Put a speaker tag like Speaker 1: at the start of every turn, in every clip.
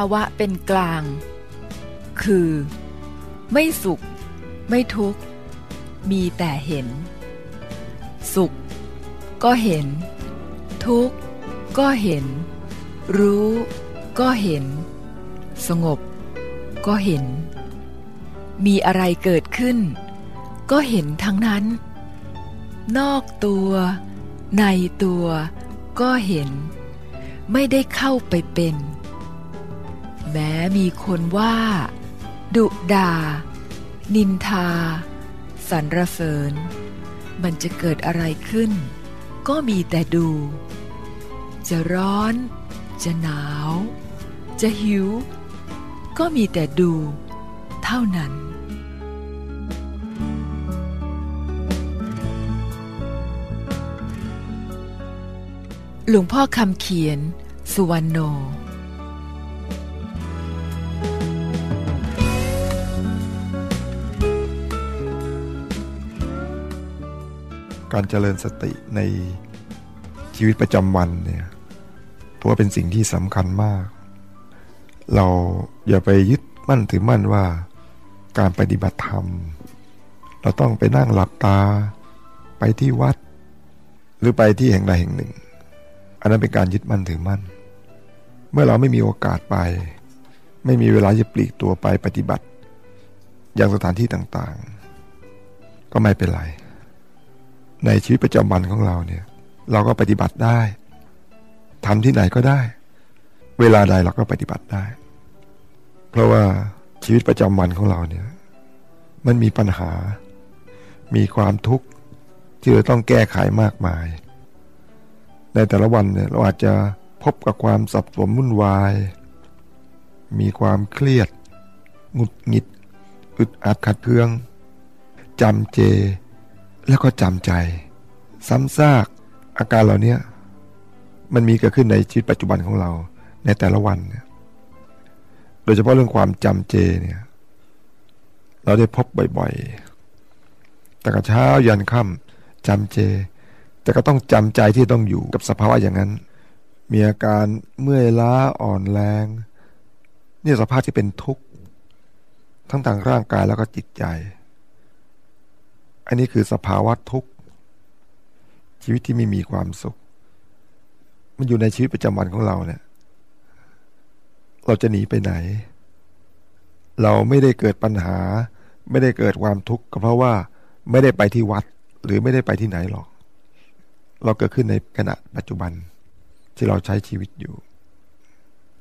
Speaker 1: าวะเป็นกลาง คือ ไม่สุข ไม่ทุกข์ มีแต่เห็น สุข ก็เห็น ทุกข์ ก็เห็น รู้ ก็เห็น สงบ ก็เห็น มีอะไรเกิดขึ้น ก็เห็นทั้งนั้น นอกตัว ในตัว ก็เห็น ไม่ได้เข้าไปเป็น แม้มีคนว่า ดุดานินทา สรรเสริญ มันจะเกิดอะไรขึ้น ก็มีแต่ดู จะร้อน จะหนาว จะหิว ก็มีแต่ดู เท่านั้นหลวงพ่อคำเขียน สุวรรณโน
Speaker 2: การเจริญสติในชีวิตประจำวันเนี่ยเพราะว่าเป็นสิ่งที่สำคัญมาก เราอย่าไปยึดมั่นถือมั่นว่าการปฏิบัติธรรม เราต้องไปนั่งหลับตาไปที่วัด หรือไปที่แห่งใดแห่งหนึ่ง อันนั้นเป็นการยึดมั่นถือมั่น เมื่อเราไม่มีโอกาสไป ไม่มีเวลาจะปลีกตัวไปปฏิบัติอย่างสถานที่ต่างๆ ก็ไม่เป็นไร ในชีวิตประจำวันของเราเนี่ย เราก็ปฏิบัติได้ทำที่ไหนก็ได้ เวลาใดเราก็ปฏิบัติได้ เพราะว่าชีวิตประจำวันของเราเนี่ย มันมีปัญหา มีความทุกข์ที่เราต้องแก้ไขมากมาย ในแต่ละวันเนี่ยเราอาจจะพบกับความสับสนวุ่นวาย มีความเครียด หงุดหงิด อึดอัดขัดเคืองจำเจ แล้วก็จำใจ ซ้ำซากอาการเหล่านี้มันมีเกิดขึ้นในชีวิตปัจจุบันของเราในแต่ละวันเนี่ยโดยเฉพาะเรื่องความจำเจเนี่ย เราได้พบบ่อยๆแต่กเช้ายันค่ำจำเจ แต่ก็ต้องจำใจที่ต้องอยู่กับสภาวะอย่างนั้น มีอาการเมื่อยล้าอ่อนแรงนี่สภาพที่เป็นทุกข์ ทั้งทางร่างกายแล้วก็จิตใจ อันนี้คือสภาวะทุกข์ ชีวิตที่ไม่มีความสุข มันอยู่ในชีวิตประจำวันของเราเนี่ย เราจะหนีไปไหน เราไม่ได้เกิดปัญหา ไม่ได้เกิดความทุกข์ก็เพราะว่าไม่ได้ไปที่วัด หรือไม่ได้ไปที่ไหนหรอก เราเกิดขึ้นในขณะปัจจุบันที่เราใช้ชีวิตอยู่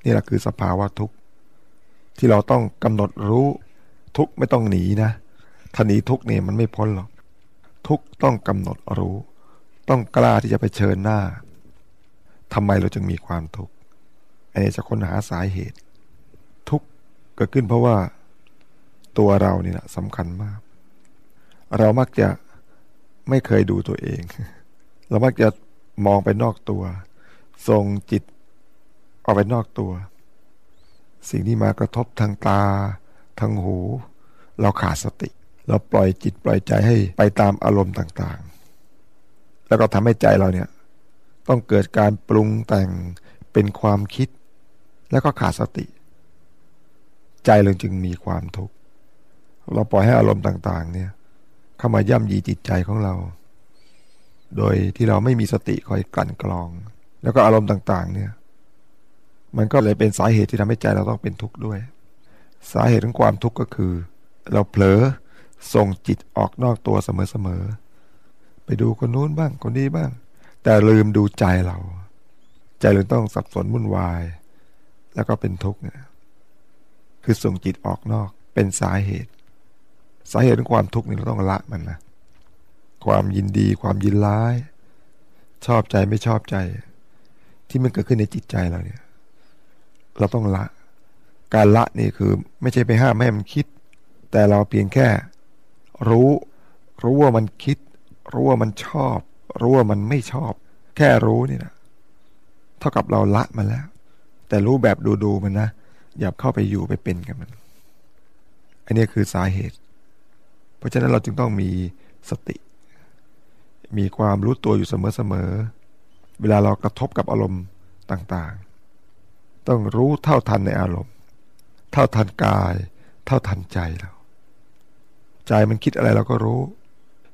Speaker 2: นี่แหละคือสภาวะทุกข์ ที่เราต้องกำหนดรู้ทุกข์ไม่ต้องหนีนะถ้าหนีทุกข์เนี่ยมันไม่พ้นหรอก ทุกต้องกำหนดรู้ ต้องกล้าที่จะไปเชิญหน้าทำไมเราจึงมีความทุกข์อันนี้จะค้นหาสาเหตุ ทุกข์เกิดขึ้นเพราะว่าตัวเรานี่แหละสำคัญมาก เรามักจะไม่เคยดูตัวเอง เรามักจะมองไปนอกตัวส่งจิตออกไปนอกตัว สิ่งที่มากระทบทางตา ทางหู เราขาดสติ เราปล่อยจิตปล่อยใจให้ไปตามอารมณ์ต่างๆ แล้วก็ทำให้ใจเราเนี่ยต้องเกิดการปรุงแต่งเป็นความคิด แล้วก็ขาดสติ ใจเราจึงมีความทุกข์เราปล่อยให้อารมณ์ต่าง ๆ เนี่ย เข้ามาย่ำยีจิตใจของเรา โดยที่เราไม่มีสติคอยกลั่นกรอง แล้วก็อารมณ์ต่าง ๆ เนี่ย มันก็เลยเป็นสาเหตุที่ทำให้ใจเราต้องเป็นทุกข์ด้วย สาเหตุของความทุกข์ก็คือ เราเผลอ ส่งจิตออกนอกตัวเสมอๆ ไปดูคนนู้นบ้างคนนี้บ้าง แต่ลืมดูใจเรา ใจเราต้องสับสนวุ่นวาย แล้วก็เป็นทุกข์เนี่ยคือส่งจิตออกนอกเป็นสาเหตุ สาเหตุของความทุกข์นี่เราต้องละมันนะความยินดีความยินร้าย ชอบใจไม่ชอบใจ ที่มันเกิดขึ้นในจิตใจเราเนี่ย เราต้องละ การละนี่คือไม่ใช่ไปห้ามไม่ให้มันคิด แต่เราเพียงแค่ รู้ รู้ว่ามันคิด รู้ว่ามันชอบ รู้ว่ามันไม่ชอบ แค่รู้นี่นะเท่ากับเราละมันแล้ว แต่รู้แบบดูดูมันนะอย่าเข้าไปอยู่ไปเป็นกับมัน อันนี้คือสาเหตุ เพราะฉะนั้นเราจึงต้องมีสติ มีความรู้ตัวอยู่เสมอๆเวลาเรากระทบกับอารมณ์ต่างๆ ต้องรู้เท่าทันในอารมณ์ เท่าทันกาย เท่าทันใจเรา ใจมันคิดอะไรเราก็รู้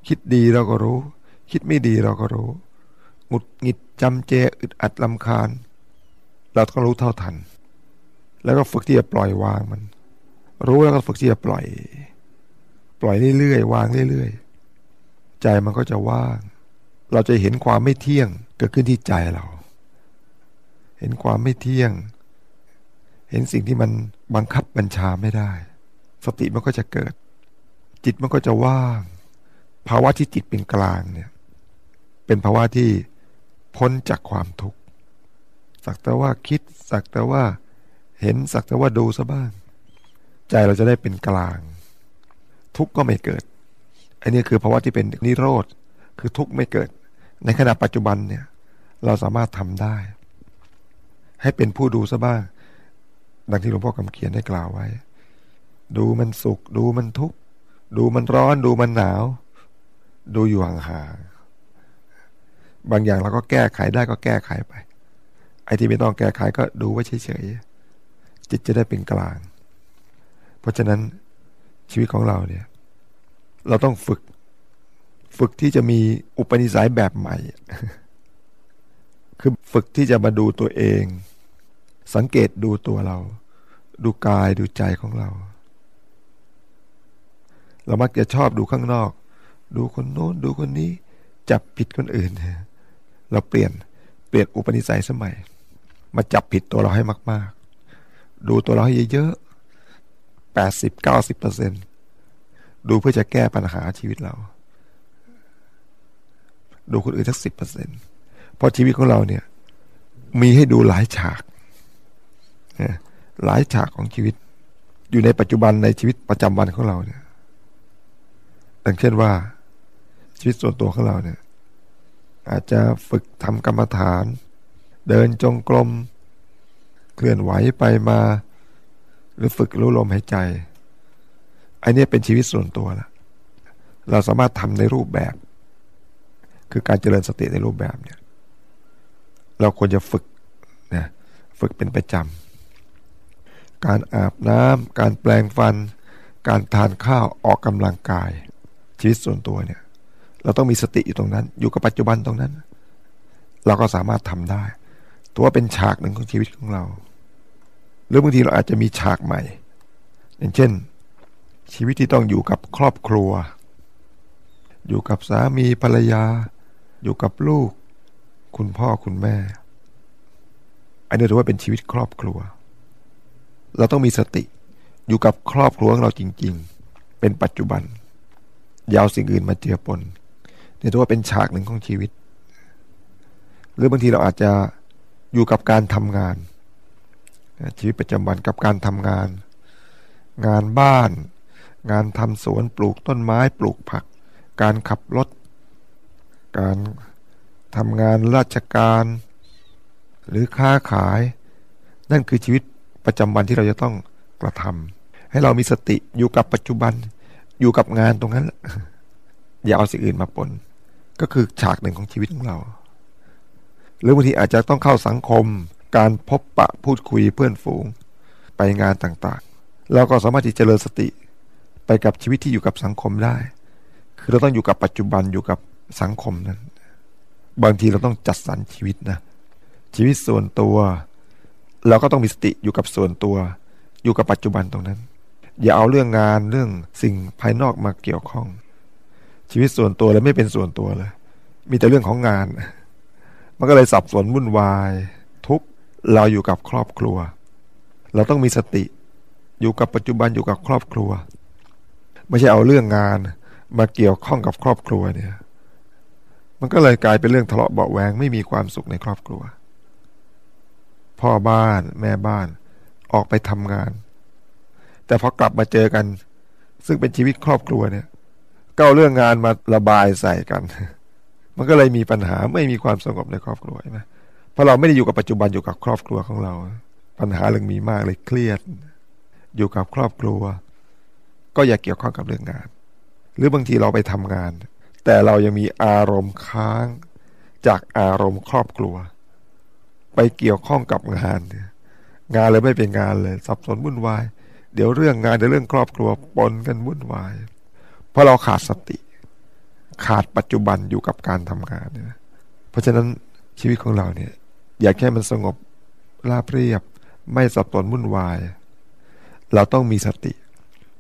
Speaker 2: คิดดีเราก็รู้ คิดไม่ดีเราก็รู้หงุดหงิดจำเจอึดอัดลำคาญ เราต้องรู้เท่าทัน แล้วก็ฝึกที่จะปล่อยวางมัน รู้แล้วก็ฝึกที่จะปล่อย ปล่อยเรื่อยๆวางเรื่อยๆใจมันก็จะว่าง เราจะเห็นความไม่เที่ยงเกิดขึ้นที่ใจเรา เห็นความไม่เที่ยง เห็นสิ่งที่มันบังคับบัญชาไม่ได้ สติมันก็จะเกิด จิตมันก็จะว่าง ภาวะที่จิตเป็นกลางเนี่ย เป็นภาวะที่พ้นจากความทุกข์ สักแต่ว่าคิด สักแต่ว่าเห็น สักแต่ว่าดูซะบ้าง ใจเราจะได้เป็นกลาง ทุกข์ก็ไม่เกิด อันนี้คือภาวะที่เป็นนิโรธ คือทุกข์ไม่เกิด ในขณะปัจจุบันเนี่ย เราสามารถทำได้ ให้เป็นผู้ดูซะบ้าง ดังที่หลวงพ่อคำเขียนได้กล่าวไว้ ดูมันสุข ดูมันทุกข์ ดูมันร้อนดูมันหนาว ดูอยู่ห่างๆบางอย่างเราก็แก้ไขได้ก็แก้ไขไป ไอ้ที่ไม่ต้องแก้ไขก็ดูไว้เฉยๆจิตจะได้เป็นกลาง เพราะฉะนั้นชีวิตของเราเนี่ย เราต้องฝึก ฝึกที่จะมีอุปนิสัยแบบใหม่ คือฝึกที่จะมาดูตัวเอง สังเกตดูตัวเรา ดูกายดูใจของเรา เรามักจะชอบดูข้างนอก ดูคนโน้นดูคนนี้ จับผิดคนอื่น เราเปลี่ยนเปลี่ยนอุปนิสัยสมัย มาจับผิดตัวเราให้มาก ๆ ดูตัวเราให้เยอะๆแปดสิบเก้าสิบเปอร์เซ็นดูเพื่อจะแก้ปัญหาชีวิตเรา ดูคนอื่นสักสิบเปอร์เซ็นเพราะชีวิตของเราเนี่ย มีให้ดูหลายฉาก หลายฉากของชีวิต อยู่ในปัจจุบันในชีวิตประจำวันของเราเนี่ย ดังเช่นว่า ชีวิตส่วนตัวของเราเนี่ย อาจจะฝึกทำกรรมฐาน เดินจงกรมเคลื่อนไหวไปมา หรือฝึกรู้ลมหายใจอันนี้เป็นชีวิตส่วนตัวละเราสามารถทำในรูปแบบ คือการเจริญสติในรูปแบบเนี่ย เราควรจะฝึกนะฝึกเป็นประจำการอาบน้ำการแปลงฟัน การทานข้าวออกกำลังกาย ชีวิตส่วนตัวเนี่ย เราต้องมีสติอยู่ตรงนั้น อยู่กับปัจจุบันตรงนั้น เราก็สามารถทำได้ ตัวเป็นฉากหนึ่งของชีวิตของเรา หรือบางทีเราอาจจะมีฉากใหม่ อย่างเช่น ชีวิตที่ต้องอยู่กับครอบครัว อยู่กับสามีภรรยา อยู่กับลูก คุณพ่อคุณแม่ อันนี้ถือว่าเป็นชีวิตครอบครัว เราต้องมีสติอยู่กับครอบครัวของเราจริง ๆ เป็นปัจจุบัน ยาวสิ่งอื่นมาเจือปนเนี่ถือว่าเป็นฉากหนึ่งของชีวิต หรือบางทีเราอาจจะอยู่กับการทำงาน ชีวิตประจำวันกับการทำงาน งานบ้าน งานทำสวนปลูกต้นไม้ปลูกผัก การขับรถ การทำงานราชการ หรือค้าขาย นั่นคือชีวิตประจำวันที่เราจะต้องกระทำให้เรามีสติอยู่กับปัจจุบัน อยู่กับงานตรงนั้น อย่าเอาสิ่งอื่นมาปน ก็คือฉากหนึ่งของชีวิตของเรา หรือบางทีอาจจะต้องเข้าสังคม การพบปะพูดคุยเพื่อนฝูง ไปงานต่างๆ เราก็สามารถที่จะเจริญสติไปกับชีวิตที่อยู่กับสังคมได้ คือเราต้องอยู่กับปัจจุบันอยู่กับสังคมนั้น บางทีเราต้องจัดสรรชีวิตนะ ชีวิตส่วนตัว เราก็ต้องมีสติอยู่กับส่วนตัว อยู่กับปัจจุบันตรงนั้น อย่าเอาเรื่องงานเรื่องสิ่งภายนอกมาเกี่ยวข้อง ชีวิตส่วนตัวเลยไม่เป็นส่วนตัวเลย มีแต่เรื่องของงาน มันก็เลยสับสนวุ่นวาย ทุกเราอยู่กับครอบครัว เราต้องมีสติอยู่กับปัจจุบันอยู่กับครอบครัว ไม่ใช่เอาเรื่องงานมาเกี่ยวข้องกับครอบครัวเนี่ย มันก็เลยกลายเป็นเรื่องทะเลาะเบาแหวงไม่มีความสุขในครอบครัว พ่อบ้านแม่บ้านออกไปทำงาน แต่พอกลับมาเจอกัน ซึ่งเป็นชีวิตครอบครัวเนี่ยก็เอาเรื่องงานมาระบายใส่กัน มันก็เลยมีปัญหาไม่มีความสงบในครอบครัวใช่ไหมเพราะเราไม่ได้อยู่กับปัจจุบันอยู่กับครอบครัวของเรา ปัญหาเรื่องมีมากเลยเครียด อยู่กับครอบครัว ก็อย่าเกี่ยวข้องกับเรื่องงาน หรือบางทีเราไปทำงาน แต่เรายังมีอารมณ์ค้างจากอารมณ์ครอบครัว ไปเกี่ยวข้องกับงาน งานเลยไม่เป็นงานเลย สับสนวุ่นวาย เดี๋ยวเรื่องงานเดี๋ยวเรื่องครอบครัวปนกันวุ่นวาย เพราะเราขาดสติ ขาดปัจจุบันอยู่กับการทำงานเนี่ยเพราะฉะนั้นชีวิตของเราเนี่ย อยากแค่มันสงบราบเรียบ ไม่สับสนวุ่นวาย เราต้องมีสติ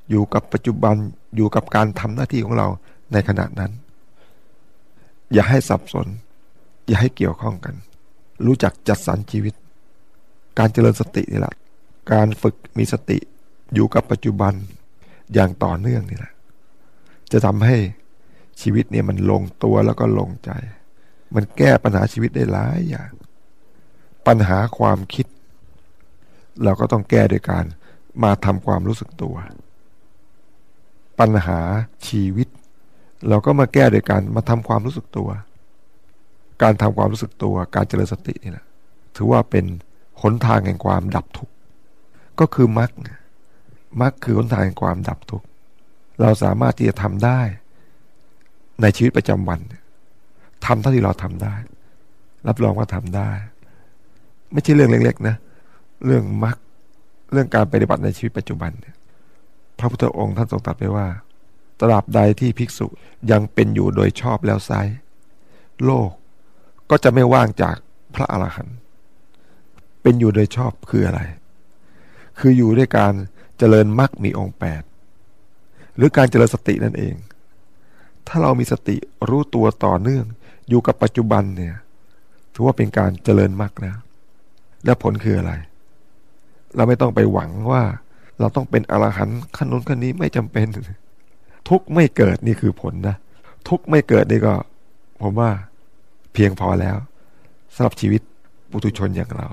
Speaker 2: อยู่กับปัจจุบันอยู่กับการทำหน้าที่ของเราในขณะนั้น อย่าให้สับสน อย่าให้เกี่ยวข้องกัน รู้จักจัดสรรชีวิต การเจริญสตินี่แหละการฝึกมีสติ อยู่กับปัจจุบันอย่างต่อเนื่องนี่แหละจะทำให้ชีวิตเนี่ยมันลงตัวแล้วก็ลงใจ มันแก้ปัญหาชีวิตได้หลายอย่าง ปัญหาความคิด เราก็ต้องแก้โดยการมาทำความรู้สึกตัว ปัญหาชีวิต เราก็มาแก้โดยการมาทำความรู้สึกตัว การทำความรู้สึกตัว การเจริญสตินี่แหละถือว่าเป็นหนทางแห่งความดับทุกข์ก็คือมรรค มรรคคือหนทางความดับทุกข์เราสามารถที่จะทำได้ ในชีวิตประจำวันทำเท่าที่เราทำได้ รับรองว่าทำได้ ไม่ใช่เรื่องเล็กๆนะ เรื่องมรรคเรื่องการปฏิบัติในชีวิตปัจจุบันเนี่ยพระพุทธองค์ท่านทรงตรัสไปว่าตราบใดที่ภิกษุยังเป็นอยู่โดยชอบแล้วไซโลกก็จะไม่ว่างจากพระอรหันต์เป็นอยู่โดยชอบคืออะไร คืออยู่ด้วยการ เจริญมรรคมีองค์แปดหรือการเจริญสตินั่นเอง ถ้าเรามีสติรู้ตัวต่อเนื่อง อยู่กับปัจจุบันเนี่ย ถือว่าเป็นการเจริญมรรคแล้วและผลคืออะไร เราไม่ต้องไปหวังว่า เราต้องเป็นอรหันต์ขั้นนู้นขั้นนี้ไม่จำเป็น ทุกไม่เกิดนี่คือผลนะ ทุกไม่เกิดนี่ก็ ผมว่าเพียงพอแล้วสำหรับชีวิตปุถุชนอย่างเรา